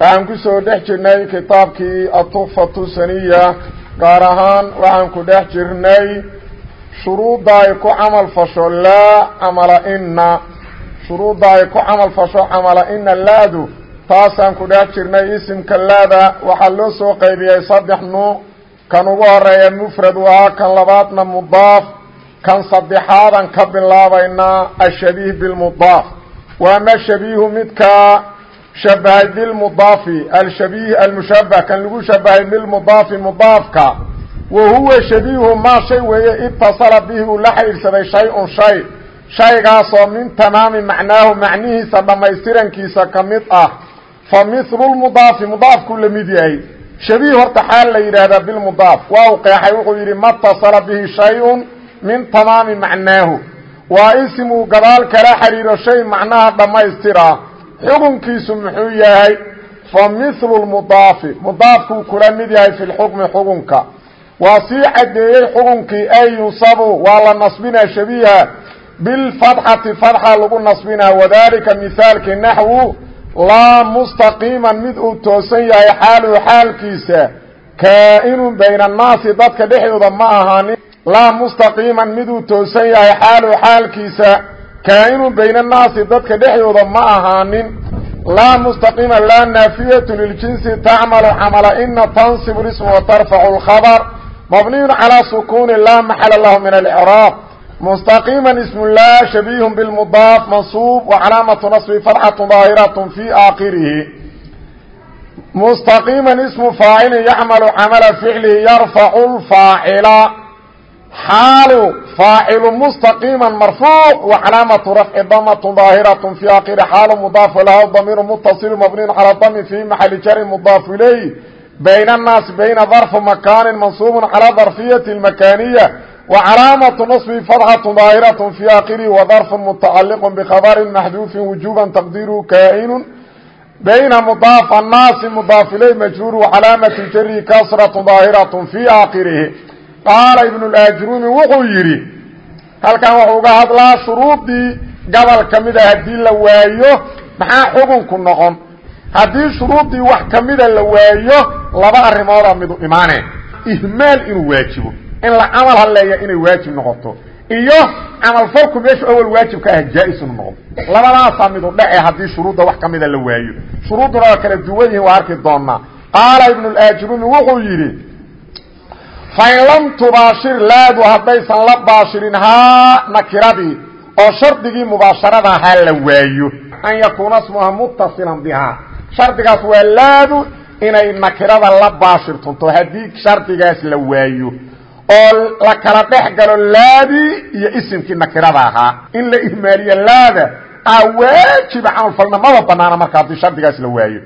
waxaan ku soo dhex jirnay kitaabkii aتuxfaة saniya gaar ahaan waxaan ku dhex jirnay shuruudda ay ku camal fasho laa camala ina shuruudda ay ku camal fasho camala ina laadu taasaan ku dhex jirnay isimka laada. Waxaa loo soo qaybiyey saddex nuuc kan ugu horreeya mufrad waa kan labaadna mudaaf kan saddexaadan ka bilaabaynaa ashabiih bilmudaaf waama shabiihu midkaa shabahay bilmudaafi alshabiih almushabah kan lagu shabahay bilmudaafi mudaafka wa huwa shabiihu maa shay weeye itasala bihi uu la xidhiidhsaday shay-un shay shaygaasoo min tamaami macnaahu macnihiisa dhammaystirankiisa ka mid ah fa mithlu lmudaafi mudaafkuu la mid yahay shabiih horta xaal la yidhaahdaa bilmudaaf waa u qeexay wuxuu yidhi matasala bihi shay-un min tamaami macnaahu waa isim uu gadaal kala xidhiidho shay macnaha dhammaystira xukunkiisu muxuu yahay fa mithlu lmudaafi mudaafkuu kula mid yahay fi lxukmi xukunka. Waa sii caddeeyey xukunkii ay yunsabu waa la nasbinaa shabiiha bilfadxati fadxa lagu nasbinaa. Wadalika mihaalkii naxwu laa mustaqiiman mid uu toosan yahay xaaluhu xaalkiisa. Kaa'inun bayna annaasi dadka dhexdooda ma ahaanin laa mustaqiiman mid uu toosan yahay xaaluhu xaalkiisa kaa'inun bayna annaasi dadka dhexdooda ma ahaanin laa mustaqiima laa naafiyatu liljinsi tacmalu camala ina tansibu lisma wa tarfacu lkhabar mabniyun calaa sukuuni laa maxala lahu min alcraab mustaqiima ismu laa shabiihun bilmudaaf mansuub wa calaamatu nasbi fatxatu daahiratun fii aakhirihi mustaqiima ismu faacilin yacmalu camala ficlihi yarfacu lfaacila عمل فعله يرفع الفاعل حال فاعل مستقيما مرفوع وعلامة رفع ضمة ظاهرة في آخر حال مضاف له ضمير متصل مبني على الضم في محل جر مضاف إليه بين الناس بين ظرف مكان منصوب على ظرفية المكانية وعلاaمة نصب فضحة ظاaهرة في آkره وظرف متعلق بخبر محdوف وجوبا تقديره كائن بين مضاaف الناaس مضاaف إليه مجrور وعلاaمة jر كسرة ظاaهرة في آkره qaala ibnu laajruumi wuxuu yidhi halkan wuxuu uga hadlaa shuruudii gabal ka mida haddii la waayo maxaa xukunku noqon? Haddii shuruudii wax ka mida la waayo laba arrimoodaa midu imaanee ihmaal inuu waajibo in la camal hadleeya inay waajib noqoto iyo camalfalku meeshu awal waajib ka ah jaa-is inu noqdo labadaasaa midu dhece haddii shuruudda wax ka mida la waayo. Shuruudduna waa kala duwan yihiin waa arki doonaa qaala ibnu wuxuu yidhi fain lam tubaashir laadu haddaysan la baashirin haa nakiradii oo shardigii mubaasharada ahaa la waayo. An yakuuna smuha mutasilan bihaa shardigaas waa laadu inay nakirada la baashirtunto haddii shardigaas la waayo. Oo la kala dhex galo laadii iyo isimkii nakirada ahaa. In la ihmaaliyo laada a waajiba camalfalna maba banaana marka haddii shardigaas la waayo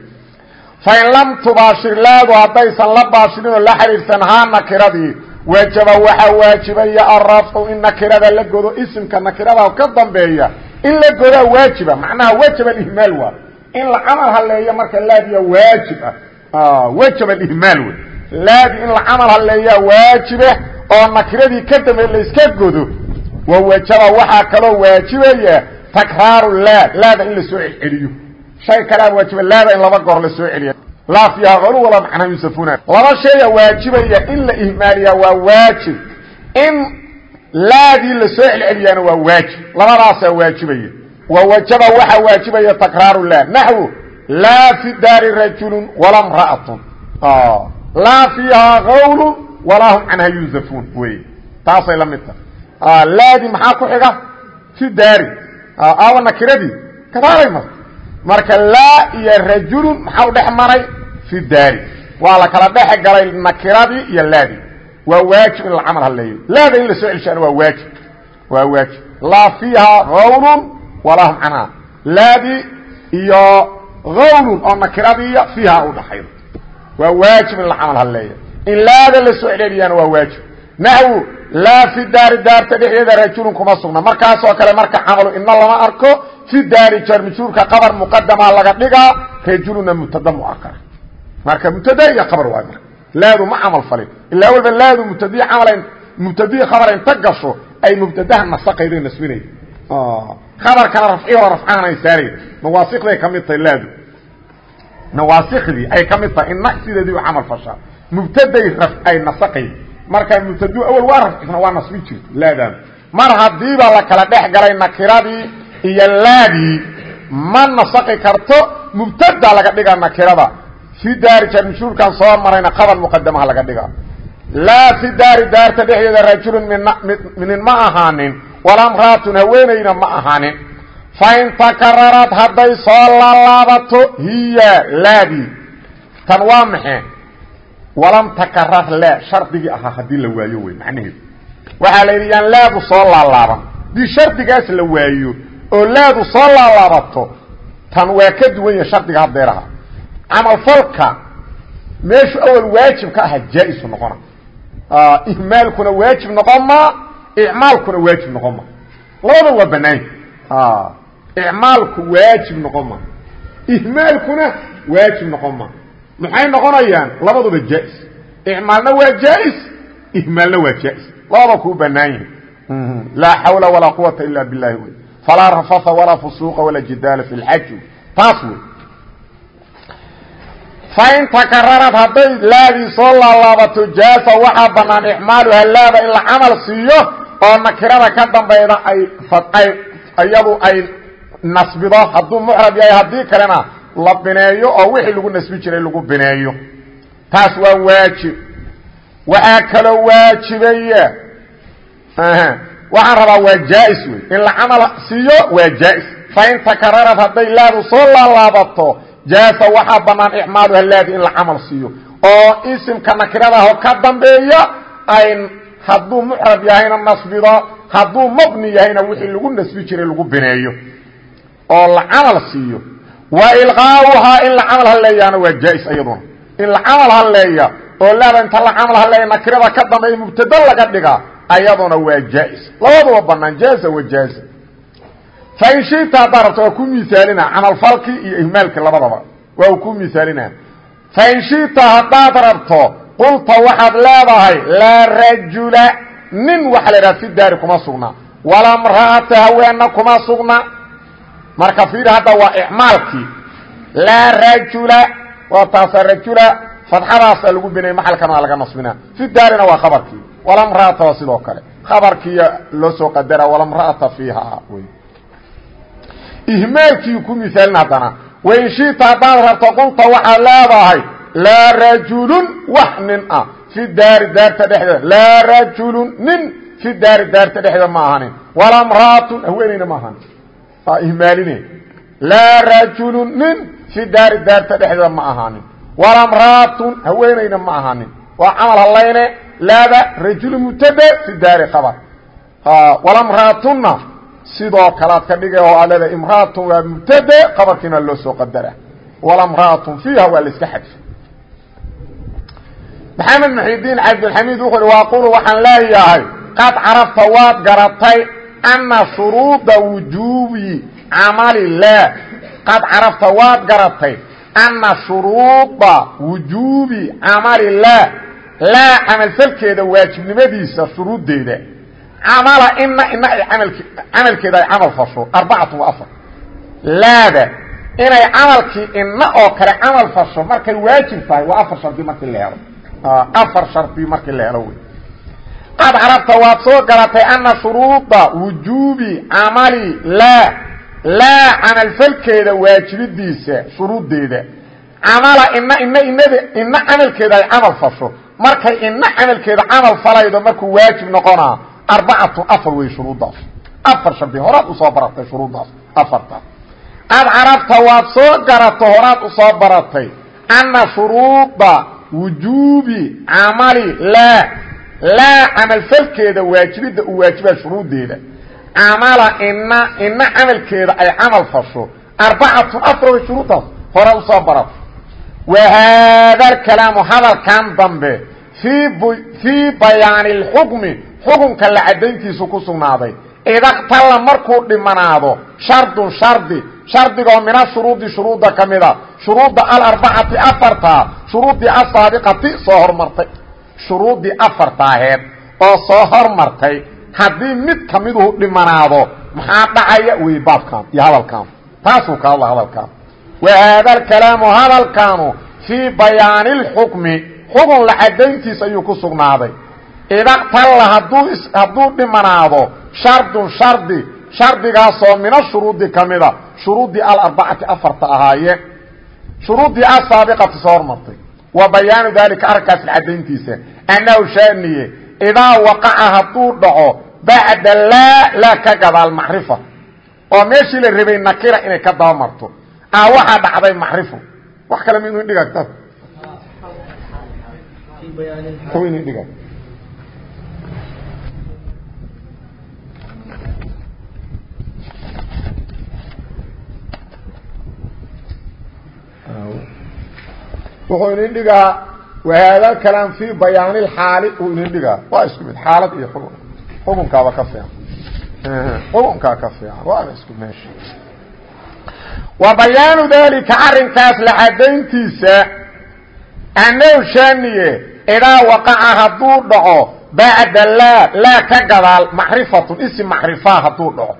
fain lam tubaashir laadu haddaysan la baashirin oo la xidhiidhsan haa nakiradii wajaba waxaa waajibaya arafcu in nakirada la godo isimka nakirada ka dambeeya in la godaa waajiba macnaha wajaba alihmaal waa in la camal haleeyo marka laadiya waajib ah wajaba alihmaal wey laadi in la camal haleeyaa waajiba oo nakiradii ka dambe layska godo wawajaba waxaa kaloo waajibaya takraaru laad laada in la soo shay kalea waajiba laada in laba goor la soo celiya laa fiiha qalu walaa macnaa yusafuna laba shaya waajibaya in la ihmaaliyaa waa waajib. In laadii la soo celceliyaana waa waajib. Labadaasaa waajibaya wawajaba waxaa waajibaya takraaru laad naxwu laa fi daari rajulu walaa mra'atun laa fiihaa qawl walaa hum canha yunzafuun wey. Taasay la mid tahay. Laadi maxaa ku xiga? Fi daari. Aawa nakiradii kadaalay marka marka laa iyo rajulun maxaa u dhex maray? Fi daari. Waa la kala dhex galay nakiradii iyo laadii waa waajib in la camal haleeyo laada in la soo celshaana waa waajib. Waa waajib. Laa fiihaa qawlun walaa hum canha laadii iyo awlun oo nakiradiiya fiiha u dhaxaydo. Waa waajib in la camal haleeya in laada la soo celeliyaana waa waajib naxwu laa fi daari daarta dhexdeeda rajulun kuma sugna. Markaasoo kale marka camalu ina lama arko fi daari jarmjuurka qabar muqadama laga dhigaa rajuluna mubtada muakara marka mubtada iyo qabar waay marka laadu ma camal falin. Ilaa walba laadu mubtadii camal mubtadii khabar inta gasho ay mubtadaha nasaqaydo nasbinay khabarkana rafci hore rafcahan ay saaray nawaasikday ka mid tahay laadu. Nawaasikdii ay ka mid tahay ina sideedii u camal fashaa. Mubtaday ay nasaqayd markaa mubtadu awel waa rafcisna waa nasbin jirto laadaan. Mar haddiiba la kala dhex galay nakiradii iyo laadii ma nasaqi karto mubtada laga dhigaa nakirada. Fi daari jarmshuurkan soo marayna qabar muqadamaha laga dhigaa. Laa fi daari daarta dhexdeeda rajulun minin ma ahaanin walaa mraatun haweenayna ma ahaanin. Fain takararad hadday soo laalaabato hiya laadii. Tan waa maxee walam takarar laa shardigii ahaa haddii la waayo wey macnaheedu. Waxaa la yidhi yaan laadu soo laalaaban haddii shardigaas la waayo oo laadu soo laalaabato tan waa ka duwan yahay shardiga haddeeraha. Camalfalka meeshu awal waajib ka aha jaa-isu noqona. Ihmaalkuna waajib noqon ma icmaalkuna waajib noqon ma. Labada waa banaanya icmaalku waajib noqon ma. Ihmaalkuna waajib noqon ma maxay noqonayaan? Labaduba jaa-is icmaalna waa jaa-is ihmaalna waa jaa-is labada kuu banaan yihi laa xawla walaa quwata ila billahi wey falaa rafatha walaa fusuuqa walaa jidaala fi lxaji taas wey. Fain takararad hadday laadii soo laalaabato jaasa waxaa banaan icmaaluha laada in la camal siiyo oo nakirada ka dambayda ay iyadu ay nasbido. Hadduu mucrab yahay haddii kalena la bineeyo oo wixii lagu nasbi jiray lagu bineeyo. Taas waa waajib. Waxaa kaloo waajibaya waxaan rabaa waa jaa-is wey in la camal siiyo waa jaa-is. Fain takararad hadday laadu soo laalaabato jaasa waxaa banaan icmaaluha laadi in la camal siiyo. Oo isimka nakiradaho ka dambeeya ay hadduu mucrab yahayna nasbido hadduu mabni yahayna wixii lagu nasbi jiray lagu bineeyo. Oo la camal siiyo wa ilqaauhaa in la camal halleeyaana waa jaa-is iyaduna in la camal halleeya oo laada inta la camal halleeya nakirada ka dambeeya mubtada laga dhigaa ayaduna waa jaa-is labaduba banaan jaaza wa jaaza fain shita haddaa rabto waa ku misaalina camalfalkii iyo ihmaalkii labadaba. Waa ku misaalina fain shita haddaad rabto qulta waxaad leedahay laa rajula nin waxaa la idhaha kuma sugna. Walaa mra'ata kuma sugna marka fiir hadda waa icmaalkii. Laa rajula waa taasa rajula fadxadaasa lagu binay maxalkan waa laga nasbina fi daarina waa khabarkii. Walaa mra'ata waa sidoo kale. Khabarkiiya loo soo qadara walaa mra'ata fiiha wey. Ihmaalkii ku misaalin haddana wain haddaad rabto qulta waxaad leedahay laa rajulun wax nin ah. Fi daari daarta dhexdeeda laa rajulun nin. Fi daari daarta dhexdeeda ma ahanin. Walaa mraatun haweenayna ma ahanin ihmaaline. Laa rajulun nin fi daari daarta dhexdeeda ma ahaanin. Walaa mraatun haweenayna ma ahanin waa camal hallayne laada rajulu mubtade fi daari khabar. Walaa mraatunna sidoo kalead ka dhigay oo aleda imraatun waa mubtade qabarkiina loo soo qadara. Wala mraatun fiiha waa la iska xadfa maxamed muxidiin cabdilxamiid wuxuu hi waaqulu waxaan leeyahay ana shuruuda wujuubi camalilah qad carabta waad garatay ana shuruuda wujuubi camalilah laa camalfalkeeda waajibnimadiisa shuruuddeeda camala ina ina ay amalk camalkeeda ay camal fasho arbacatu afar laada inay camalkii ina oo kale camal fasho markay waajib tahay waa afar shardi markii la helo afar shardi markii la helo wey qad carabta waad soo garatay ana shuruuda wujuubi camali laa laa camalfalkeeda waajibidiisa shuruuddeeda. Camala ina ina inad ina camalkeeda ay camal fasho. Markay ina camalkeeda camal falaydo markuu waajib noqonaa arbacatu afar wey shuruuddaas. Afar shardi horaad u soo baratay shuruuddaas. Afarta. Qad carabta waad soo garato horaad u soo baratay ana shuruuda wujuubi camali laa laa camalfalkeeda waajibidda uu waajibaa shuruuddeeda. Camala ina ina camalkeeda ay camal fasho. Arbacatun afar way shuruuddaas hore u soo barato wa haada alkalaamu hadalkan dambe fii bayaani اlxukmi xukunka la caddayntiisu ku sugnaaday. Idaqtalla markuu dhimanaado shardun shardi shardigoo min ashuruudi shuruudda ka mida shuruudda alarbacati afarta shuruuddii asaabiqati soo hormartay shuruuddii afartaaheed oo soo hormartay haddii mid kamiduhu dhimanaado maxaa dhacaya? Wey baabkan iyo hadalkan. Taasuu ka hadla hadalkan. Wa haada alkalaamu hadalkaanu fii bayaani اlxukmi xukun la caddayntiis ayuu ku sugnaaday. Idaqtalla hadduu hadduu dhimanaado shardun shardi shardigaasoo mina shuruudi ka mida shuruuddii alarbacati afarta ahaayeen shuruuddii asaabiqati soo hormartay. Wa bayaanu daalika arrinkaas caddayntiisa annahu shaaniye idaa waqaca hadduu dhaco bacda laa laa ka gadaal macrifa oo meeshii la rabay nakira inay ka daba marto. A waxaa dhacday macrifo. Wax kale ma inu dhiga kitaab inu dhiga. Wuxuu idin dhigaa wahaada kalaam fii bayaani اxaali uu idin dhigaa waa isku mid xaalad iyo xukun xukunkaaba ka fiican xukunkaa ka fiican waaba isku meesha wa bayaanu dalika arrinkaas la cadayntiisa annahu shaaniye idaa waqaca hadduu dhaco bacda laa laa ka gadaal macrifatun isim macrifaa hadduu dhaco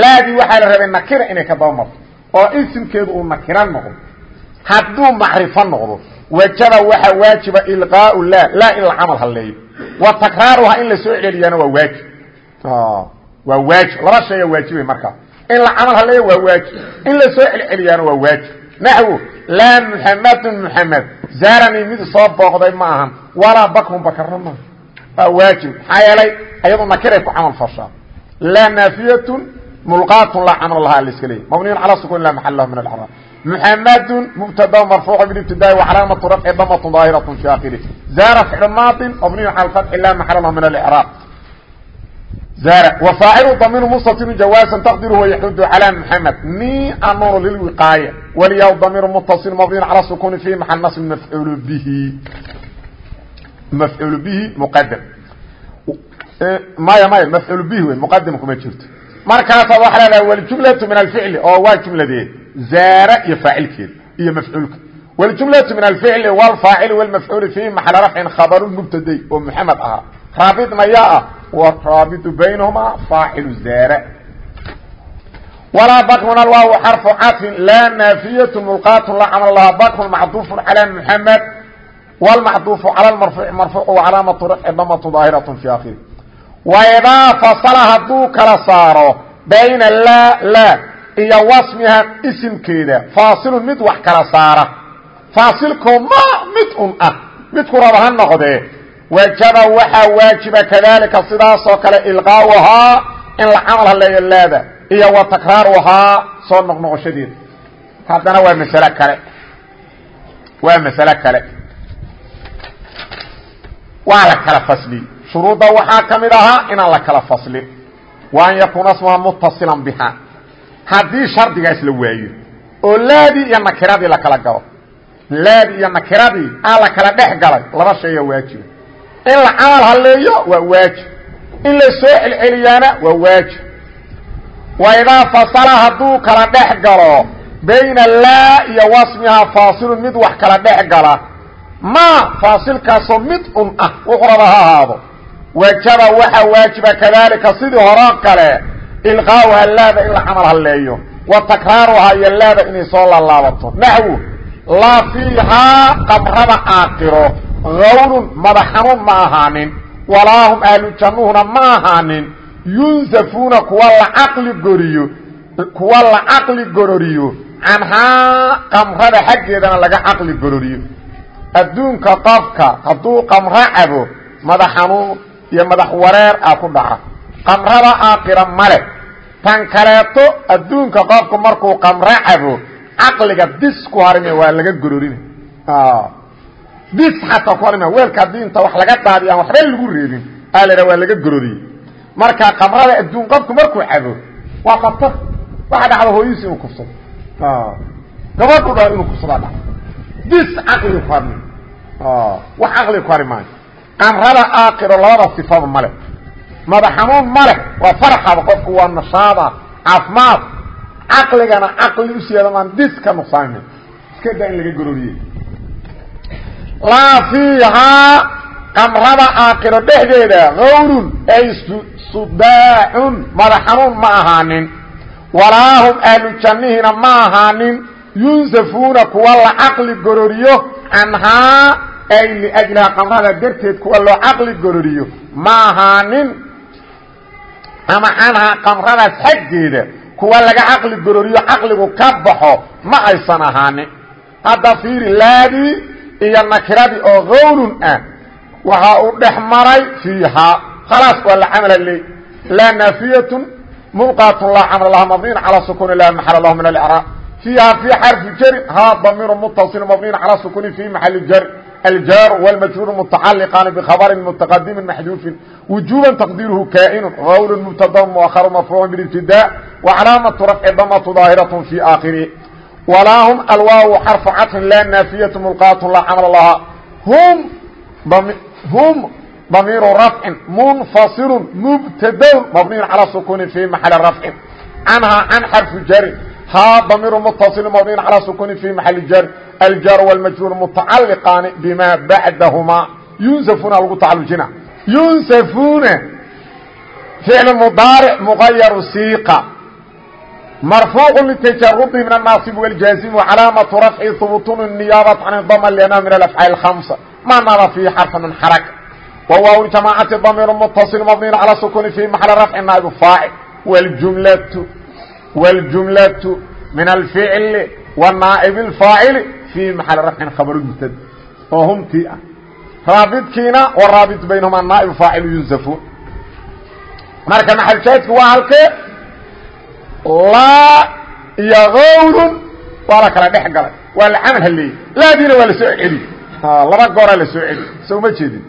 laadii waxaa la rabay nakira inay ka daba marto oo isimkeedu uu nakira noqdo hadduu macrifo noqdo wajaba waxaa waajiba ilqaau la laa in la camal haleeyo wa takraaruha in la soo celiyana waa waajib. Waa waajib. Laba shaya waajibay markaa in la camal haleeyo waa waajib. In la soo celceliyaana waa waajib. Naxwo laa muxamadun muxamed zaaranii mid soo booqday ma ahan. Walaa bakrun bakarna maaha waa waajib. Maxaa yeelay ayadu nakiray ku camal fashaa laa naafiyatun mulqaatun laa camal lahaa laska leeyay mabniyun calaa sukun la maxal lahu min alcraab محمد مبتدا مرفوع بالابتداء وعلامه رفع ضمه ظاهره في اخره زار فعل ماض مبني على الفتح لا محل له من الاعراب زار وفاعل ضمير مستتر جوازا تقديره يحد على محمد ني امر للوقايه وليا ضمير متصل مبني على السكون في محل نصب مفعول به مفعول به مقدم ما يا ما مفعول به مقدم كما جرت markaasa waa la dhaha wljumlau min alficli oo waa jumladeed zaara iyo faacilkeed iyo mafcuulka. Wljumlau min alficli wlfaacil wlmafcuul fiihi maxala rafcin khabaru mubtaday oo muxamed ahaa. Raabidmayaa ah waraabitu baynahumaa faacilu zaara. Walaa bakruna waaw xarfu cadfin laa naafiyatu mulqaatun la camal laha bakrun macduufun calaa muxamed wlmacduufu cala marfuuc marfuuc calaamatu rafci damatun daahiratu fi akhiri waidaa fasala hadduu kala saaro bayna laa laa iyo wasmiha isimkeeda faasilun mid wax kala saara faasilkoo ma mid un ah midku raba ha noqdee wajaba waxaa waajiba kadaalika sidaasoo kale ilqaauhaa in la camal haleeyo laada iyo wa takraaruhaa soo noqnoqoshadeeda haddana waa masale kale waa masale kale waa la kala fasliyey shuruudda waxaa ka mid ahaa inaan la kala faslin wa an yakuuna smuha mutasilan biha haddii shardigaas la waayo oo laadii iyo nakiradii la kala galo laadii iyo nakiradii aa la kala dhex galay laba shaya waajiba in la camal haleeyo waa waajib. In la soo celceliyaana waa waajib. Wa idaa fasala hadduu kala dhex galo bayna laa iyo wasmihaa faasilun mid wax kala dhex gala ma faasilkaasoo mid un ah wuxuu raba ha ahaado wajaba waxaa waajiba kadaalika sidii horoo kale ilqaauha laada in la camal haleeyo wa takraaruhaa iyo laada inay soo laalaabato. Naxwu laa fiihaa qabrada aakiro gawrun madax xanuun ma ahaanin walaa hum ahlu jannuhuna ma ahaanin yunsafuuna kuwa la caqli goriyo kuwa la caqli gororiyo canhaa qamrada xaggeedana laga caqli gororiyo. Adduunka qofka hadduu qamro cabo madax iyo madax wareer ah ku dhaca. Qamrada aakira male tan kaleeto adduunka qofku markuu qamro cabo caqliga dis ku harime waa laga gororina dis xataa ku harima weelka haddii wax laga daadiy aan waxba lagu reebin aa waa laga gororiyey marka qamrada adduun qofku markuu cabo waa khatar. Waxa dhacda hooyihiis inuu kufsado. Gabadhu dha inuu kufsadaa dha dis caqliga ku harmi wax caqliga ku hari maayo qamrada aakiro labada sifaba male madax xanuun male waa farxaba qofku waa nashaada caafimaad. Caqligana caqli usiyaada maan dis ka nuqsaami iska daa in laga gororiye laa fiihaa qamrada aakiro dhexdeeda gawrun ay sudaacun madax xanuun ma ahaanin. Walaa hum ahlu jannihina ma ahaanin. Yunsafuuna kuwa la caqli gororiyo canhaa ay liajlihaa qamrada darteed kuwa loo caqli gororiyo ma ahaanin ama canhaa qamradaas xaggeeda kuwa laga caqli gororiyo caqligu ka baxo ma aysan ahaanin hadda fiiri laadii iyo nakiradii oo gawrun ah waxa uu dhex maray fiihaa khalaas waa la camala leey laa naafiyatun camla laha mabniin calaa sukuni laa maxala lahu min alcraab fiiha fii xarfi jari haa damiiru mutaصil mabniin calaa sukuni fi maxali jari الjاr والmjrور متacalqan بkبr متqdm محdوف وuجوبا تqديrه kائن غwl مبتd مؤخر مرفوع بالابتداء وcلاaمة رفع dmة ظاahiرة في آkره وlaa hm alwaaw xرف caطف lا ناaفyة ملقاة lا cمل لha hm ضمير رفع منفصل مبتd مبني على سكون في محل رفع عنها عن xرف jر haa damiir mتصل mبني عalى سkون في محل jر الjاr والmجrور متacalqاn بma baعdahma yuنسفuna lagu tacalujina yuنسفuna فعل مضاaرع مغayر siqa مرفوع لتجرد من الناaصب والجازم وعلاaمة رفع ثبوتن النياaبة عن الضم لأنه من الأفعال الخمسة ما naba فيه حرف من حرك وواو جماعة ضمير متصل مبني على سكون في محل رفع نائب فاعل والجملة والجملة من الفعل ونائب الفاعل في محل رفع خبر مبتد oo htي ah rاabطkiina wrاabط baynهma نائب فاacل ينزفون marka محلشhaadku waa halkee laa iyo غawr waa la kala dhex galay waa la camal haleeyey laadiina waa la soo celi laba gooraa la soo celi soo ma jeedin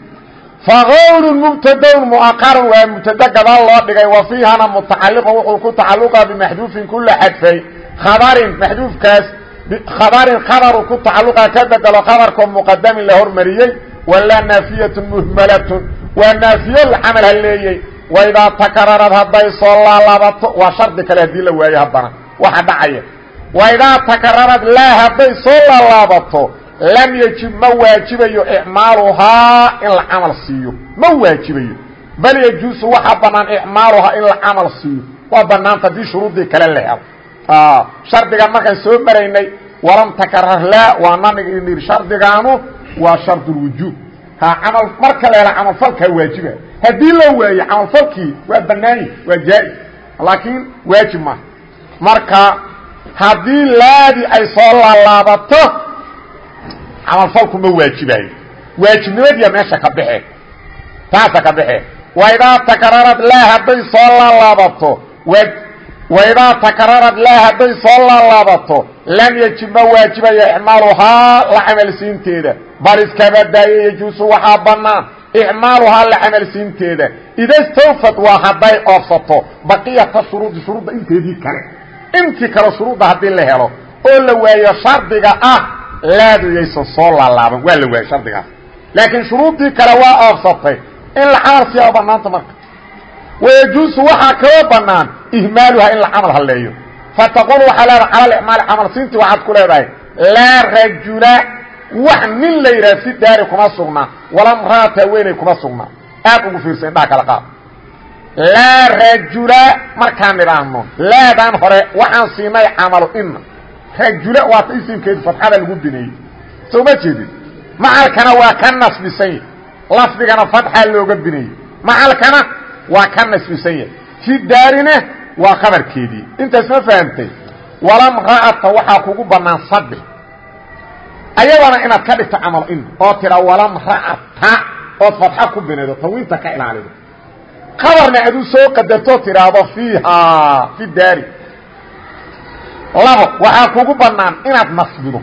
fغawr mbtadn mqr waa mbtad gadaal loo dhigay wa fiihana mutacaliq wuxuu ku tacaluqa bmaxduufin kula xadfay khabarin maxduufkaas khabarin khabaru ku tacaluqa ka bedelo khabarkoo muqadamin la hormariyey walaa naafiyat muhmalat waa naafiyo camal haleeyey waidaa takararad hadday soo laalaabato waa shardi kale haddii la waayo haddana waxa dhacaya waidaa takararad laa hadday soo laalaabato lam yajib ma waajibayo icmaaluhaa in la camal siiyo. Ma waajibayo. Bal yajuusu waxaa banaan icmaaluhaa in la camal siiyo. Waa banaanta haddii shuruuddii kale la helo. Shardigan markaan soo maraynay walam takarar laa waa nanig inir shardigaanu waa shardulwujuub ha camal marka la hela camalfalkaa waajiba. Haddii la waayo camalfalkii waa banaany waa jaa-is laakiin waajib maaha. Marka haddii laadii ay soo laalaabato camalfalku ma waajibayo waajibnimadiya meesha ka baxe taasa ka baxe waidaa takararad laa hadday soo laalaabato waidaa takararad laa hadday soo laalaabato lam yajib ma waajibayo icmaaluhaa la camalsiinteeda bal iskaba daayo yajuusu waxaa bannaan icmaaluhaa la camalsiinteeda ida stawfad waa hadday oofsato baqiyata shuruudi shuruudda inteedii kale intii kale shuruudda haddii la helo oo la waayo shardiga ah laadu yaysan soo laalaaban. Waa la waayey shardigaas laakiin shuruuddii kale waa oofsatay in la camal siiyaa banaanta marka. Wayajuusu waxaa kaloo banaan ihmaaluha in la camal haleeyo fataqul waxaa leedahay cala icmaali camal siintii waxaad ku leedahay. Laa rajula wax nin la yidhaha si daari kuma sugnaa wala mraata haweeney kuma sugnaa aad ugu fiirsa indhaha kala qaad. Laa rajula markaan idhaahno laadan hore waxaan siinay camalu ina rajula waata isimkeedi fatxada lagu bineeyey soo ma jeedin macalkana waa ka nasbisan yahy lafdigana fatxaa looga bineeyey macalkana waa ka nasbisan yahay fi daarina waa khabarkeedii intaas ma fahamtay walam ra'ata waxaa kugu bannaan saddex ayadana inaad ka dhigto camal in oo tidha walam ra'ata ood fatxa ku binaydo tanwiinta ka ilaalido khabarna aduu soo qadartoo tidhaahdo labo waxaa kugu bannaan inaad nasbido.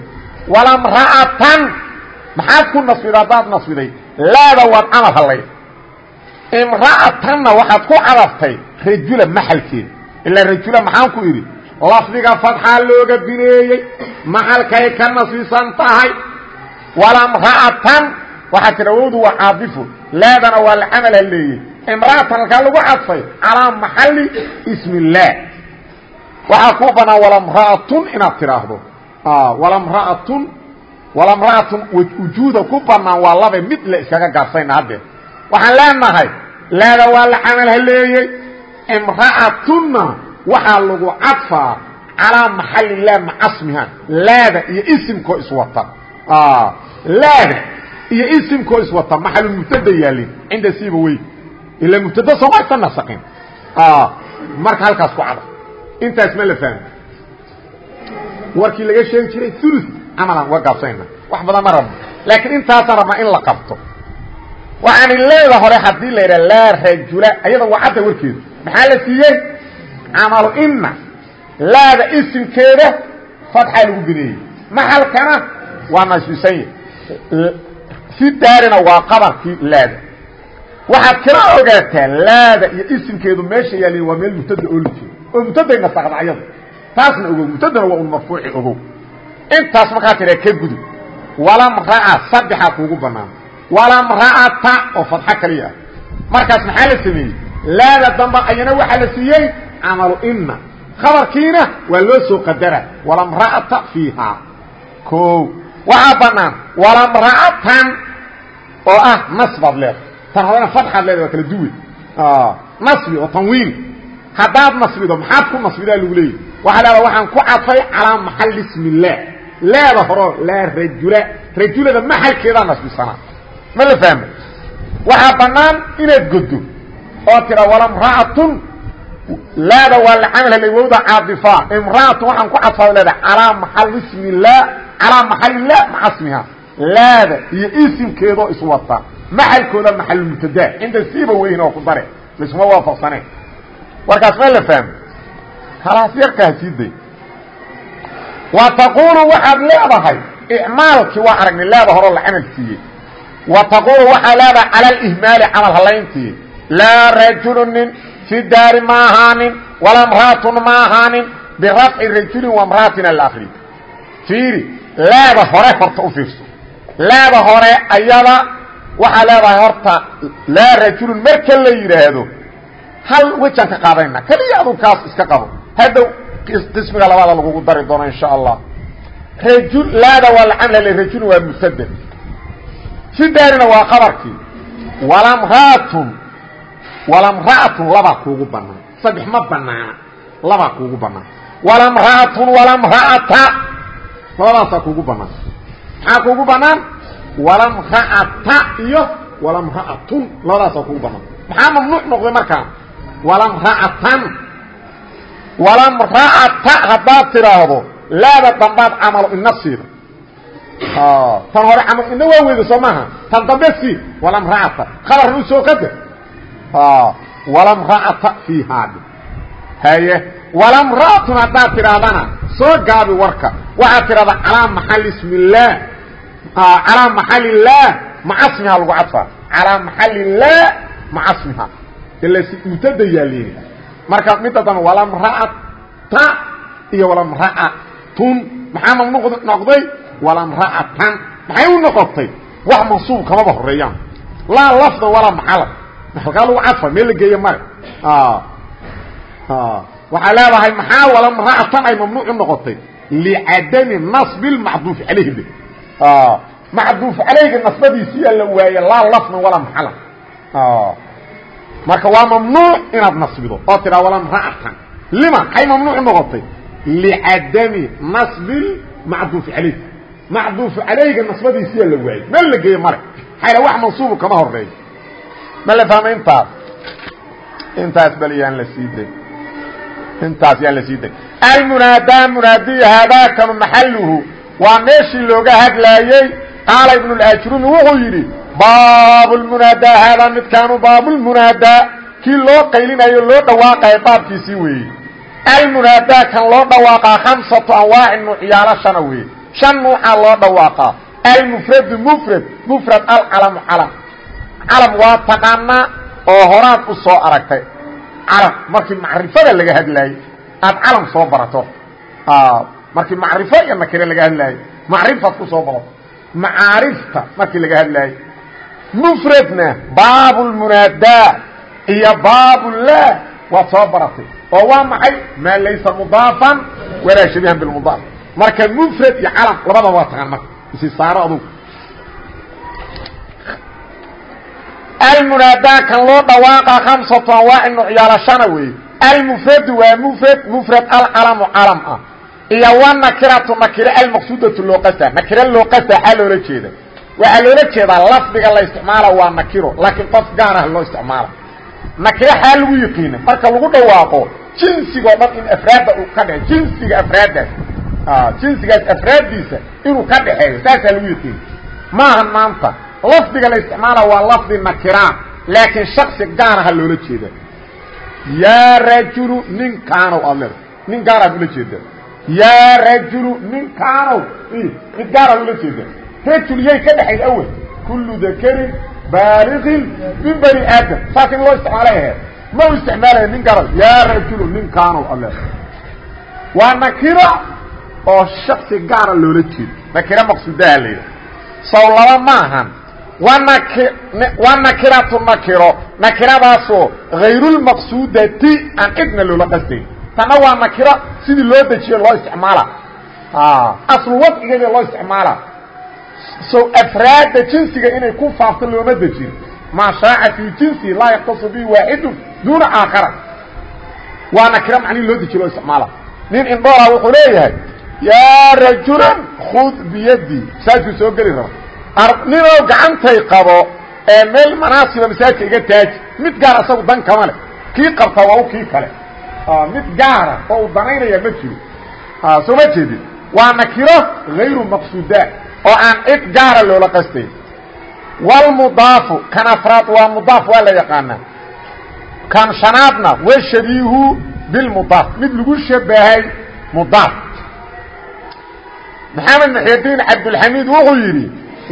Walam ra'atan maxaad ku nasbido haddaad nasbiday? Laada waad camal hallay. Imra'atanna waxaad ku cadaftay rajula maxalkeeda ilaa rajula maxaan ku idhi lafdiga fadxaa looga bineeyey maxalkay ka nasiisan tahay. Walamra'atan waxaa tira wowdu waa caadifo laadana waa la camal haleeyey. Imra'atan halkaa lagu cadfay calaa maxali ismi illaah waxaa kuu banaan walamra'atun inaad tidhaahdo. Walamra'atun walamra'atun wujuuda ku banaan waa labe mid la iskaga gaarsayna haddee waxaan leenahay laada waa la camal haleeyey imra'atunna waxaa lagu cadfaa calaa maxali lah macasmiha laada iyo isimkoo iswata laada iyo isimkoo iswata maxalulmubtada yaalin cinda siiba wey ila mubtada sooma iska nasain marka halkaas ku cadaf intaas ma la fahmi. Warkii laga sheegi jiray ulu camalan waa gaabsanayna wax badan ma rabno. Laakiin intaasaan rabnaa in la qabto. Waxaani leeda hore haddii la yidhaha laa rajula ayada waa cadda warkeedu. Maxaa la siiyey? Camalu ina laada isimkeeda fadxaa lagu bineeyey maxalkana waa nasbisanya si daarina waa qabarkii laada. Waxaad kala ogaataa laada iyo isimkeedu meesha yaaliin waa meel mubtada oo la jeedo oo mubtaday nasaqda ayada taasna ogow mubtadana waa un marfuuci ogow. Intaas markaa tiraa ka gudub walamra'a saddexaa kuugu bannaan walamra'ata oo fadxo kaliya ah. Markaas maxaa la sameeyey? Laada damba ayana waxaa la siiyey camalu ina khabarkiina waa loo soo qadara. Walamra'ata fiihaa o waxaa bannaan walamra'atan oo ah nasbaad leedahay tan horena fadxaad leedahay waa kala duwe nasbi oo tanwiin haddaad nasbido maxaad ku nasbidaa lagu leeyahy waxaa leeda waxaan ku cadfay calaa maxali ismi illaah laada horo laa rajula. Rajulada maxalkeedaa nasbisanaa ma la fahmo waxaa bannaan inaad goddo oo tira walamra'atun laada waa la camal helay wowda caadifa. Imra'atun waxaan ku cadfaa leeda calaa maxali ismi illaah calaa maxali illah? maca smiha laada iyo isimkeedoo iswata maxalkooda maxalulmubtada cinda siiba weyn oo ku dare laisuma waafaqsaneen warkaas ma la fahmo halaas yarkaa sii day wa taquulu waxaad leedahay icmaalkii waa aragnay laada horoo la camal siiyey. Wa taquulu waxaa leedahay cala alihmaali camal halayntii laa rajulu nin fi daari ma ahaanin walaa mraatun ma ahaanin birafci rajulin wa mraatin alakri fiiri laada hore horta u fiirso. Laada hore ayada waxaa leedahay horta laa rajulun marka la yidhaahdo hal wejaan ka qaadayna keliya adu kaas iska qabo. Haddow qismiga labaada lagugu dari doono insha allah rajul laada waa la camlale rajulun waa mubtada si daarina waa qabarkii walamraatun walamra'atun labaa kuugu banaan saddex ma banaana labaa kuugu banaan walamra'atun walamra'ata labadaasaa kuugu banaan maxaa kuugu banaan walamra'ata iyo walamra'atun labadaasaa kuugu banaan maxaa mamnuuc noqday markaa walamra'atan walamra'ata haddaad tidhaahdo laada dambaad camalu ina siida tan hore camal ina waa weyda maaha. Tan dambe si walamra'ata khabarna u soo qadar walamra'ata fiihaa haye walamra'atun haddaad tidhaahdana soo gaabi warka. Waxaad tidhahdaa calaa maxali ismi illaah calaa maxali illaah maca smiha lagu cadfaa calaa maxali illaah maca smiha ila mubtada yaaliin marka midda dambe walamra'ata iyo walamra'atun maxaa mamnuuq noqday? Walamra'atan maxay u noqotay? Wax mansuub kamaba horeeyaan laa lafda walaa maxala halkaa lagu cadfa meel la geeye male. Waxaa leedahay maxaa walamra'atan ay mamnuuc u noqotay? Licadami nasbi lmacduuf calayhi de macduuf calayga nasbadiisiyaa la waaye laa lafdan walaa maxala marka waa mamnuuc inaad nasbido oo tidhaa walamra'atan lima maxay mamnuuc noqotay? Licadami nasbi lmacduuf calayh macduuf calayga nasbadiisiyaa la waayey meel la geeye male maxaa wax mansuubu kama horeeyo ma la fahma intaas? Intaas bal yaan la sii day intaas yaan la sii day almunaadaa munaadiya haadaakanu maxaluhu waa meeshii looga hadlaayey qaala ibnu اlaajrumi wuxuu yidhi baabulmunaadaa haadaa midkaanu baabulmunaadaa kii loo qaylinayo loo dhawaaqayo baabkiisii weeye. Almunaadaa kan loo dhawaaqaa khamsatu anwaacin nuucyaalo shana weeye. Shan nuucaa loo dhawaaqaa. Almufradu mufrad mufrad alcalamu calam. Calam waa taqaanaa oo horaad u soo aragtay. Calam markii macrifada laga hadlaayey aad calam soo barato. Markii macrifo iyo nakire laga hadlaayo macrifaad ku soo barato. Macaarifta markii laga hadlaayo mfradna baabulmunaadaa iyo baabullah waad soo baratay oo waa maxay maa laysa mudaafan walaa shabihan bilmudaaf marka mfrad iyo calam labadaba waa taqaan marka isi saaro adugu almunaadaa kan loo dhawaaqa khamsatu anwaaci nucyaalashana weeye almufradu waa mfrad mfrad alcalamu calam ah iyo wanakiratu nakire almaqsuudatu loo qasta nakire loo qasta xaa loola jeeda waxaa loola jeedaa lafdiga la isticmaala waa nakiro laakiin qof gaar ah loo isticmaala nakiro xaa lagu yiqiina marka lagu dhawaaqo jinsigoo dhan in afraadda uu ka dhexey jinsiga afraaddaas jinsigaas afraaddiisa inuu ka dhaxeeyo saasaa lagu yiqiina maaha maanta lafdiga la isticmaala waa lafdi nakira laakiin shaksi gaaraha loola jeeda yaa rajulu ninkaanow aad leeda nin gaaraad ula jeeda yaa rajulu ninkaanow mid gaaraad ula jeeda rajul yay ka dhexayd awel kullu dakarin baaliqin min bani aadam. Saas in loo isticmaalay aheed ma u isticmaalaya nin gaara yaa rajulu ninkaanow leeda waa nakira oo shaksi gaara loola jeedo. Nakira maqsuudaha la yidhaha sow laba maahan waa nakiratu nakiro. Nakiradaasoo hayrulmaqsuudati aan cidna loola qasdayn. Tanna waa nakiro sidii loo dejiyo loo isticmaala. Aslu wadcigeeda loo isticmaala so afraadda jinsiga inay ku faafto looma dejin. Maa shaaca fii jinsi laa yaktasu bihi waaxidun duuna aakhara. Waa nakiro macnihi loo dejiyo loo isticmaala. Nin indhoola wuxuu leeyahay yaa rajulan khud biyadii saasuu soo geli raba. Ninoo gacantay qabo ee meel manaasiba masaajidka iga taaji mid gaar asagu dan kama leh. Kii qabta waa u kii kale. Mid gaara oo uu danaynaya ma jiro. Soo ma jeedin. Waa nakiro hayru maqsuuda oo aan cid gaara loola qastayn wlmudaafu kan afraad waa mudaaf waa la yaqaanaa. Kan shanaadna washabiihu bilmudaaf mid lagu shabahay mudaaf. Maxamed muxydiin cabdulxamiid wuxuu yidhi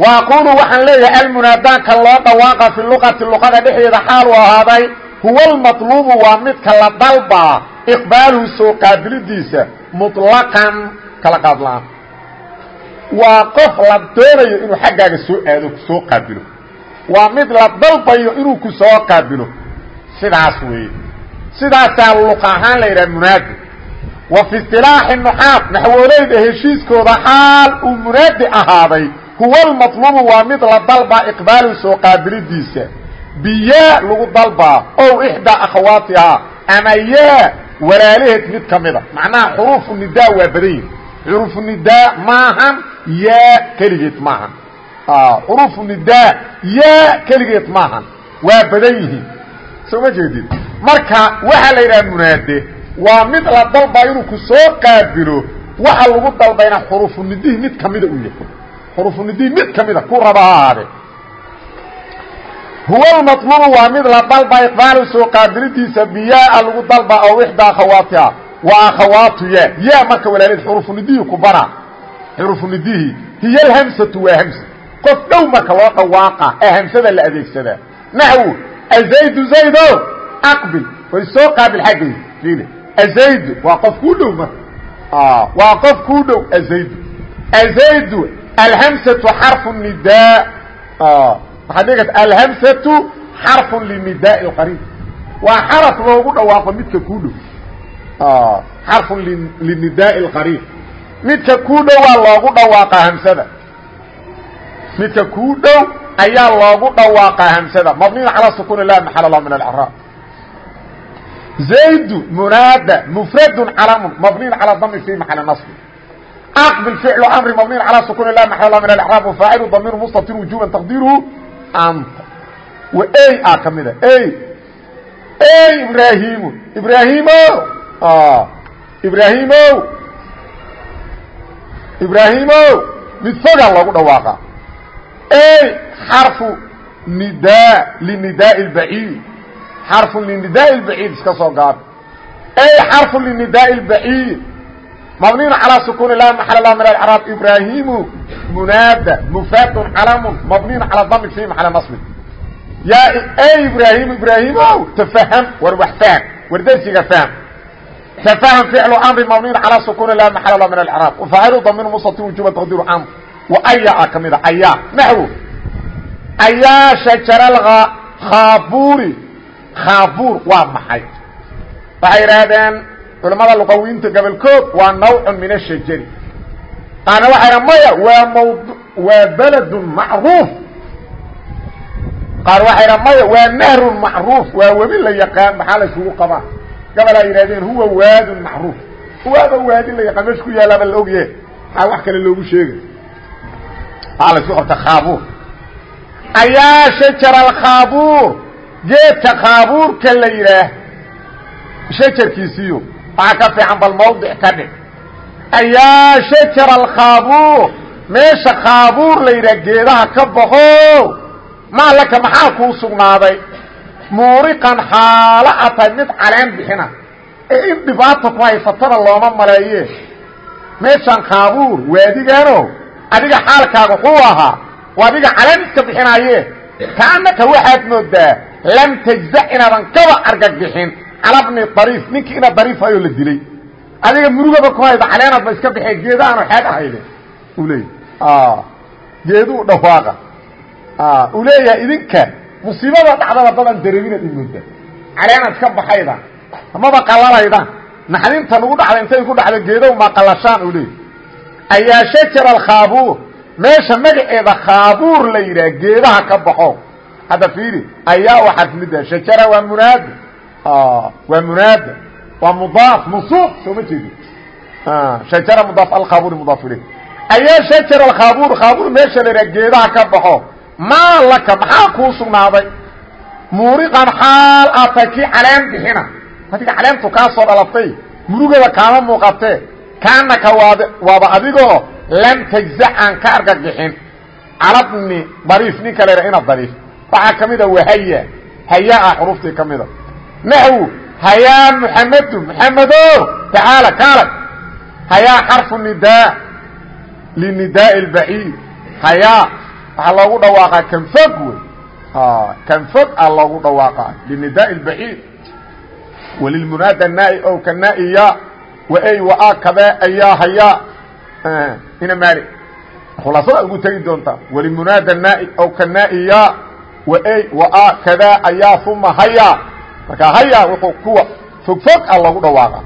waaqulu waxaan leeyahay almunaadaanka loo dhawaaqa fi luqati luqada dhexdeeda xaalu ahaaday huwa almatluubu waa midka la dalbaa iqbaaluhu soo qaabilidiisa muطlaqan kala qaadla-aan waa qof la doonayo inuu xaggaaga soo aado soo qaabilo. Waa mid la dalbayo inuu ku soo qaabilo. Sidaas weeye. Sidaasaa luq ahaan la yidhaha munaadi. Wa fi isilaaxi nuxaad naxwooleyda heshiiskooda xaal uu munaadi ahaaday huwa almatluubu waa mid la dalbaa iqbaaluhu soo qaabilidiisa. Biyaa lagu dalbaa ow ixdaa akhawaatihaa ama yaa walaalaheed mid ka mida macnaha xuruufu nidaa waa badan yihiin xuruufu nidaa maahan yaa keligeed maahan. Xuruufu nidaa yaa keligeed maahan. Waa badan yihiin. Soo ma jeedid marka waxaa la yidhaha munaade waa mid la dalbaa inuu ku soo qaabilo waxa lagu dalbayna xuruufu nidihi mid kamida u yahay. Xuruufu nidihi mid kamida ku raba ha ahaadee huwa almatlubu waa mid la dalba iqbaalu soo qaabilidiisa biyaa lagu dalba ow ixdaa akhawaatiha wa akhawaatu ya ya marka walaaled xurufu nidihi ku bara. Xurufu nidihi hiy alhamsatu waa hamsa qof dhow marka loo dhawaaqa ee hamsada la adeegsadaa naxwu azaydu zaydo aqbil way soo qaabil xaggay il azaydu waa qof kuu dhow marka. Waa qof kuu dhow azaydu. Azaydu alhamsatu xarfu nidaa waxaad dhigata alhamsatu xarfu linidaai اqariib waa xaraf loogu dhawaaqo midka kuu dhow xarfu linidaai اqariib midka kuu dhowaa loogu dhawaaqa hamsada midka kuu dhow ayaa loogu dhawaaqaa hamsada mabniya calaa sukuni laa maxala lahu min alacraab zaydu munaada mufradu calamun mabniyin calaa dami fi maxali naصbi aqbil ficlu amri mabniyin calaa sukuni laa maxala lahu min alacraab wafaacilu damiru mustatir wujuban taqdiiruhu anta wa ey aa ka mida ey ey ibraahiimu ibraahiimo ibraahimo ibraahimo mid fogaa loogu dhawaaqa ey xarfu nidaa linidaai اlbaciid xarfu linidaai اlbaciid iska soo gaab ey xarfu linidaai اlbaciid mabniyn calىa sukun lah maxal lah min acraab ibraahimu munaada mufradun calamun mabniyn calى dami fi maxal naصbi yaa ey ibraahimu ibraahimo tafaham war wax fahm war dersiga fahm تفهم فعل أمر مبني على سكون لا محل له من الإعراب وفاعل ضمير مستتر وجوبا تقدير أمر وأيا كمida أيا نحو أيا شجر الخابور khaabuur waa maxay waxay yidhaahdeen culamada luqawiinta gobolkood waa nawcun min ashajari qaana waxay dha maya waa mawd waa beledun macruuf qaar waxay dha maya waa nahrun macruuf waa webi la yaqaan maxaa la isugu qabaa gabal ay yidhahdeen huwa waadun macruuf. Waaba waadi la meesha ku yaalaaba la ogyahe maxaa wax kale loogu sheegay. Maxaa la isku qabta khaabuur. Ayaa shajara alkhaabuur geedka khaabuurka la yidhaah shajarkiisiyo waxaa ka fiican bal mawdic ka dhig. Ayaa shajara alkhaabuur meesha khaabuur la yidhaah geedaha ka baxo maa laka maxaa kuu sugnaaday muuriqan xaalo a tahay mid caleen bixina. Ee in dhibaata ku haysatana looma maleeye. Meeshaan khaabuur waadigaano adiga xaalkaaga xuu ahaa oo adiga caleen iska bixinaaye. Kaanaka waxaad moodaa lam tajza inaadan kaba argagixin cala bni dariif ninkii ina dariifayo la dilay. Adiga murugaba ku hayda caleenaad ba iska baxee geedaano xeeg ahayde uu leeyahy geeduu dhawaaqa. Uu leeyahay idinka musiibada dhacdaba dadan dareeminaad imooda caleenaad iska baxayda. Amaba qallalayda. Naxdinta nagu dhacda intay ku dhacda geedow ma qallashaan uu leeyahy ayaa shajara alkhaabuur. Meesha magaceeda khaabuur la yidhaah geedaha ka baxo. Hadda fiiri ayaa waxaa timida shajara waa munaada waa munaada waa mudaaf mansuub soo ma jeedi shajara mudaaf alkhaabuuri mudaaf ilay ayaa shajara alkhaabuur. Khaabuur meesha la yidhaha geedaha ka baxo maa laka maxaa kuu sugnaaday? Muuriqan xaal aad tahay kii caleen bixina. Adiga caleentu kaa soo dhalatay murugada kaama muuqatee kaanaka waad waaba adigoo lam tajza aan ka argagixin calabni dariif ninka la yidhaha ina dariif. Waxaa ka mida wahaya. Hayaa xuruftii ka mida. Naxwu hayaa muxamedu muxamedo tacaala kaalay hayaa xarfu nidaa linidaai اlbaciid hayaa waxaa loogu dhawaaqaa kan fog wey. Kan fog a loogu dhawaaqaa linidaai اlbaciid walilmunaada naai ow ka naaiya waay waa kadee ayaa hayaa ina maali. Khulaasada ugu tegi doontaa walimunaada naai ow ka naaiya waay waa kadaa ayaa uma hayaa marka hayaa wuxuu kuwa fog fog a loogu dhawaaqa.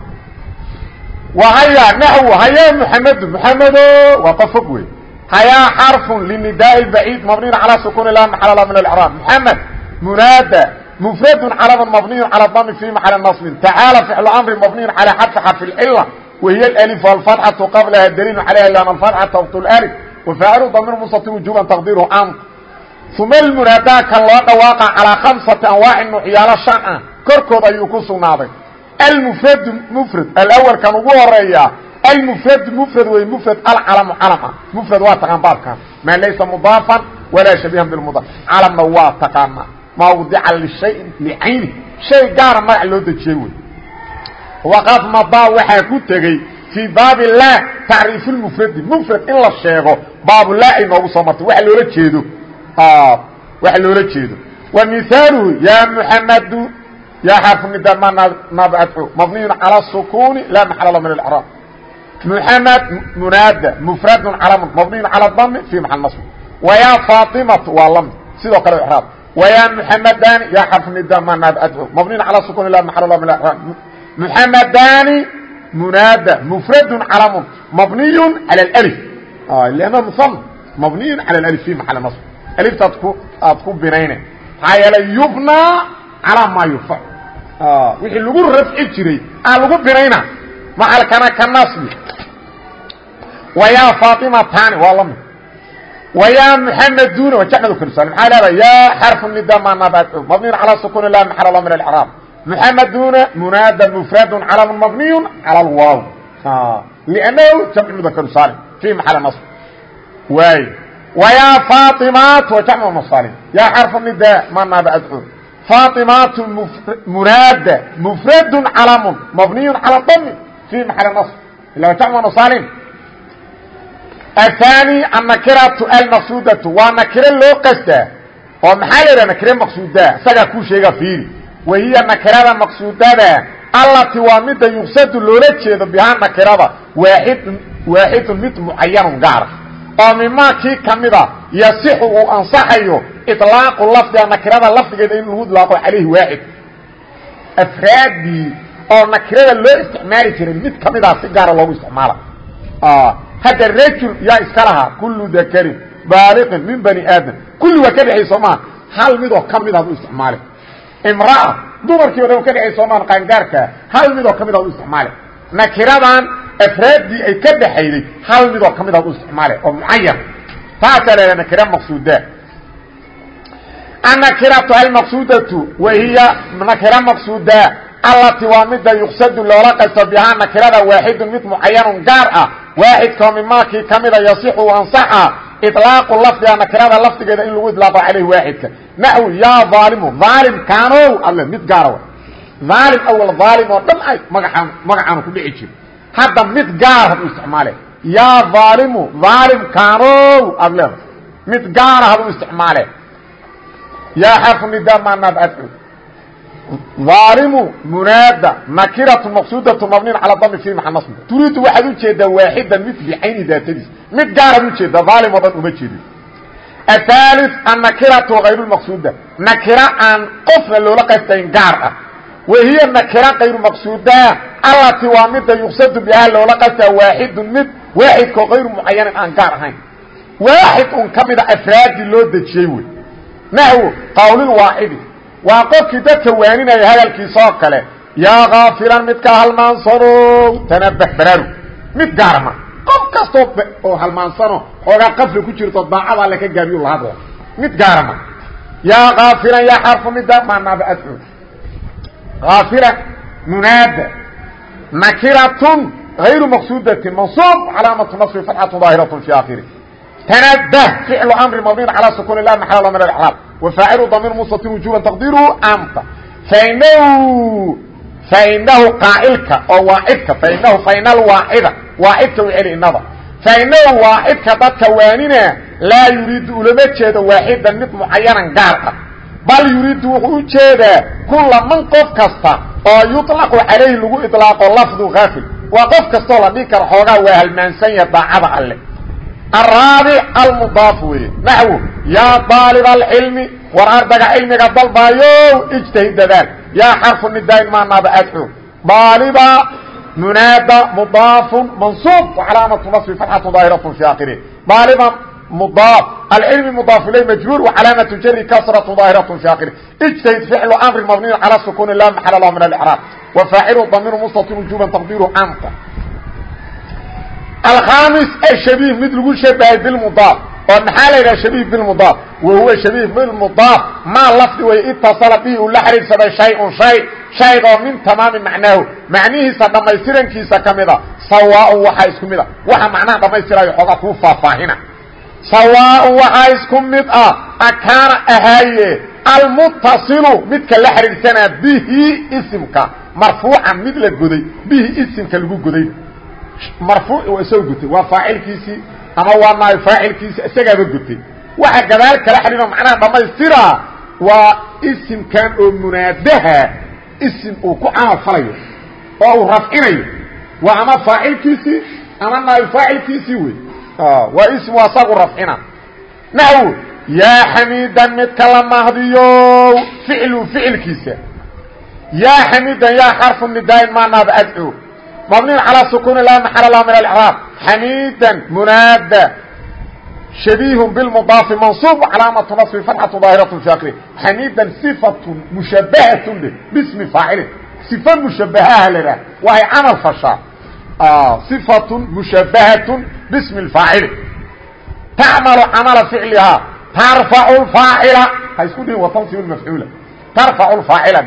Wa hayaa naxwu hayaa muxamedu muxamedo waa qof fog wey hayaa xarfu linidaai baciid mabniyn calaa sukuun la maxal la min acraab muxamed munaada mfrad calama mabniy calى dami fi maxali naصbin tacaala ficlu amri mabniy calى xadfi xarfi اcila wahiy alif alfatxatu qablaha daliilu calayha lan alfatxata wtul alif wafaacilu damir musati wujuban taqdiiru am uma lmunaada kan loo dhawaaqa calaa khamsati anwaaci nuucyaalo shan ah korkood ayuu ku sugnaaday almufradu mufrad alawal kan ugu horeeya almufradu mufrad wey mufrad alcalamu calam ah mufrad waa taqaan baabkan maa laysa mudaafan walaa shabiihan bilmudaaf calamna waa taqaanaa mawdica lishayin licayni shay gaara magac loo dejiyey wey waqad madaa waxaa ku tegey fii baabi laa tacriifu lmufradi mufrad in la sheego baabulaa ay noogu soo martay waxa loola jeedo waxa loola jeedo wa mihaaluhu ya muxamadu ya xarfu nida ma nabadxu mabniyun calى sukuni laa maxala la min اlcraab muxamed munaada mufradun calamun mabniyun calى dami fi maxal nasb waya faatimatu waa lamid sidoo kale icraab wya muxamedani ya xarfu nida ma nabadxu mabniyun calى sukuni laa maxala la min اcraab muxamedani munaada mufradun calamun mabniyu calى اlif lana musan mabniyu calى اlif fi maxal nasb aliftaad ku aad ku binayne maxaa yeelay yubnaa calaa maa yufac wixii lagu rafci jiray aa lagu binayna macalkana ka nasbi wayaa faaimatani waa lami wayaa muxamaduna jamad kal maaa leedaa yaa xarfu nida maanabadcu mabniyu calaa sukuuni la maxal la min acraab muxamaduna munaada mufradu calaa mabniyu cala lwaaw lnnahu jamcu mudakru saalim fii maxal nasb. Waay wayaa faaimaat waa jamcu masaalim yaa xarfu nida maanabadcu faaimaatu munaada mufradu calamun mabniyu cala dami في محل النصب اللي هو جمع مصالح الثاني النكرة المقصودة ونكرة لو قصده ومحل نكرة مقصودة سجا كل شيء فيه وهي النكرة المقصودة allati waa mida yuqsadu loola jeedo bihaa nakirada waaidun waaxidun mid mucayanun gaara oo mimaa kii ka mida yasixu uu ansaxayo ilaaqu lafdiga nakirada lafdigeeda in lagu ilaaqo calayhi waaxid afraaddii oo nakirada loo isticmaali jiray mid ka midaa si gaara loogu isticmaala. Hadda rajul yaa iska lahaa kullu dakarin baaliqin min bani aadam. Kulli waa ka dhexay soo maa hal midoo ka mid ad u isticmaale imraa dumarkii o dhan ka dhexay soomaan qaangaarkaa hal midoo ka mid ad u isticmaale nakiradan afraaddii ay ka dhexayday hal midoo ka mid ad u isticmaale oo mucayan taasaa la nakira maqsuuda. Annakiratu almaqsuudatu wa hiya nakira maqsuuda allati waa mida yuqsadu loola qasto bihaa nakirada waaxidun mid mucayanun gaar ah. Waaxidkao mimaakii ka mida yasixu ansaxa ilaaqu lafdiga nakirada lafdigeeda in lagu ilaaqo caleyhi waaxidka naxwi yaa aalimu aalim kaanow alle mid gaara aalim awal aalim oo dhan ay magaan magacaanu ku dhici jiro hadda mid gaar haduu isticmaale. Yaa aalimu aalim kaanow aad leeda mid gaara haduu isticmaale. Yaa xarfu nida maanaad adcu aalimu munaada nakiratu maqsuudatu mabniin cala dami fi maxa nasbi turiidu waxaad u jeedaa waaxidan mid bicayni daatadiis mid gaaraad u jeedaa aalim oo dhan uma jeedin. Ahaali annakiratu hayru lmaqsuuda nakira aan qofna loola qastayn gaar ah. Wa hiya nakira kayru maqsuuda. Allati waa mida yuqsadu bihaa loola qastaa waaxidun mid waaxidkoo kayru mucayanin aan gaar ahayn. Waaxid un ka mida afraadii loo dejiyey wey. Naxwo qawlilwaaxidi waa qofkii dadka waaninaya hadalkiisaoo kale yaa kaafilan midka halmaansanow tanabah baraarug mid gaarma qof kastoo oo halmaansano xoogaa qafli ku jirto daacada alle ka gaabiyu la hadla mid gaarma yaa kaafilan yaa xarfu mida maanaaba adcu. Kaafilan munaada nakiratun غayru maqsudatin mansuub calaamatu nasbi fatxatu daahiraة fi akhiri تنبه فعل أمر مبني على سكون الله محل من الإعراب وفاعل ضمير مستتر وجوبا تقديره أنت فإنه فإنه قائلك أو واعدك فإنه فإن الواعدة واعدك وعلي النظر فإنه واعدك ضدك واننا لا يريد أولما جيدا واحدا مد معينا قارقا بل يريد وحو جيدا كل من قف كستا أو يطلق عليه لغو إطلاق لفظ غافل وقف كستا لديك رحوغا وهالمانسان يضاعب الله الرaaبع المضاaف wey نحو يا طاaلب العلم war ardaga cilmiga dalbayo اجتهid dadaal يا xرف نdاn maanaaba adxو طاaلبa مناadى مضاaف منصوب وعلاaمة نصب فتحة ظاaهرة في آkره طاaلبa مضاaف العلم مضاaف إليه مجهور وعلاaمة جر كسرة ظاaهرة في آkره اجتهد فعل أمر مبني على سكون لا محل له من الإعراب وفاaعل ضمير مستطر وجوبا تقديره أنت alkhamis ashabiih mid lagu shabahay bilmudaaf oo maxaa la yidhaha shabiih bilmudaaf wa huwa shabiih bilmudaaf maa lafdi way itasala bihi uu la xidhiidhsaday shay-un shay shaygoo min tamaami macnaahu macnihiisa dhammaystirankiisa ka mida sawaaun waxaa isku mid a waxa macnaha dhammaystirayo xoogaa kuu faahfaahina sawaaun waxaa isku mid ah akaana ahaaye almuttasilu midka la xidhiidhsanaa bihi isimka marfuucan mid la goday bihi isimka lagu goday marfuuc waa isagoo gutay. Waa faacilkiisii ama waa naay faacilkiisii isagaaba gutay. Waxa gadaal kala xidhiino macnaha dhammaystira waa isimkan oo munaadaha isim uu ku camal falayo oo uu rafcinayo. Waa ama faacilkiisii ama naay faacilkiisii wey. Waa ism waa sagu rafcina. Naxwo yaa xamiidan midka la mahdiyo ficlu ficilkiisa. Yaa xamiidan yaa xarfu nidaain maanaaba adco mabniin calaa sukuuni laa maxala lah min alraab xamiidan munaada shabiihun bilmudaafi mansuubu calaamatu nasbi fatxatu daahiratu shaakiri xamiidan sifatun mushabahatun leh bismi faacilin sifa mushabahaha ladhaah waay camal fashaa sifatun mushabahatun bismi lfaacili tacmalu camala ficlihaa tarfacu lfaacila ha isku dhihin watansibu lmafcuula tarfacu lfaacila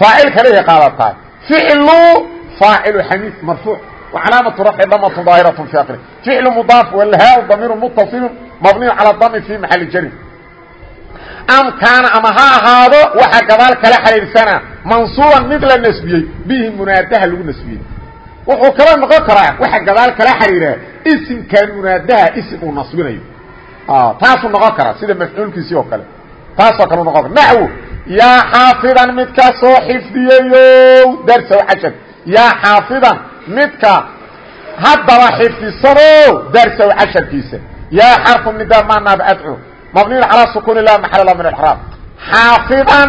faacil kale yay qaadatahay ficlu فاعل حميد مرفوع وعلامة رفع ضمة ظاهرة في آخره فعل مضاف والهاء ضمير متصل مبني على الضم في محل جر أم كان أما ها هذا وحا كذلك لا حرير سنة منصوبا مثل النسبية به منادها له نسبية وحو كلام نقول كرا وحا كذلك لا حرير اسم كان منادها اسم نصبنا آه تاسو نقول كرا سيدا مفعول كيسي وكلا تاسو كلا نقول نحو yaa xaafidan midka soo xifdiyayow darsaw cashar yaa xaafidan midka haddaba xifdisano darsaw casharkiisa. Yaa xarfu nidaa maanaaba adcu. Mabniyn calaa sukuun lah maxal lah min axraab xaafidan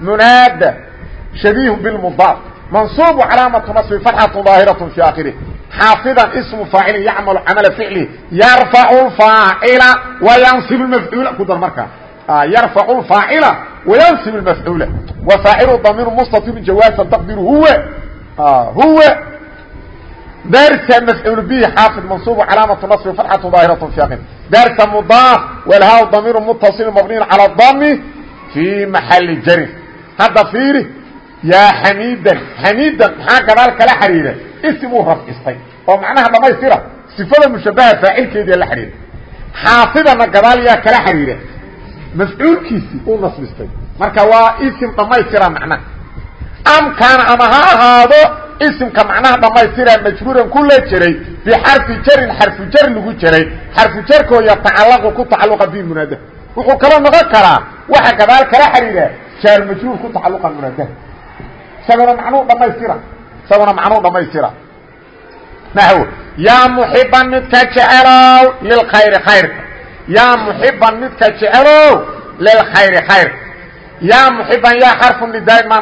munaada shabiih bilmudaaf. Mansuub calaamatu naصbi fatxatu daahiraة fi akhirih xaafidan ismu faacilin yacmalu camala ficli yarfacu faacila wayansib mafcuula ku dar markaa yarfacu faacila wayansib mafcuula wa faacilu damiru mustatirun jawaasan taqdiru huwa huwa darsa mafcuul bihi xaafid mansuub calaamatu naصbi fatxatu daahiraة fi akhirih darsa mudaaf walhaa damiru mutaصil mabniyin calى dami fi maxali jari hadda fiiri yaa xamiidan xamiidan maxaa gadaal kala xidhiira ismuu rafcistay oo macnaha dhamaystira sifada mushabaha faacilkeedia la xidhiira xaafidana gadaal yaa kala xidhiira mafcuulkiisii uu nasbistay marka waa isim dhamaystira macnaha amkaana ama ha ahaado isimka macnaha dhamaystira majruuran kula jiray bixarfi jarin xarfu jar lagu jiray. Xarfu jarkoo yatacalaqu ku tacaluqa bi munaada wuxuu kala noqon karaa waxa gadaal kala xidhiira jaar majruur ku tacaluqa munaadaha isagona macnuu dhamaystira isagona macnuu dhamaystira naxw yaa muxiban midka jecelow lilkhayri khayrka. Yaa muxiban midka jecelow lilkhayri yaa muxiban yaa xarfu nidaa ma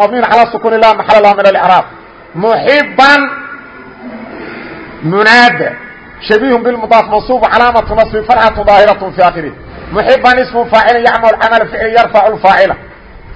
mabniin calaa sukun lah maxal lah min alcraab muxiban munaada shabiih bilmudaaf mansuub calaamatu nasbi farxatu daahiraة fi akhirih muxiban ismu faacilin yacmal camal ficli yarfacu faacila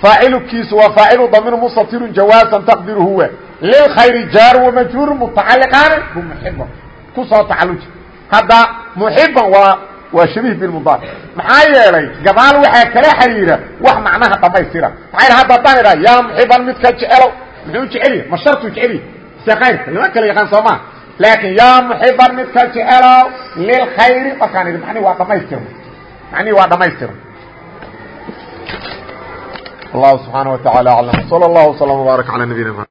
faacilkiisu waa faacilu damiir mustatiru jawaasan taqdiru huwa lilkhayri jaar wamajhuur mutacaliqaani bmuxiban ku soo tacaluji hadda muxiban waa waa shabiih bilmudaaf maxaa yeelay gadaal waxaa kala xiriira wax macnaha dhamaystira maxaa yidhi hadda haddaan idhaha yaa muxiban midka jecelow muxuu jecelya ma shartuu jecelya se kayrka lama kala yaqaan soo maa laakiin yaa muxiban midka jecelow lilkhayri markaan idhi mani waa dhamaystirma manii waa dhamaystirma الله سبحانه وتعالى أعلم صلى الله وسلم وبارك على نبينا محمد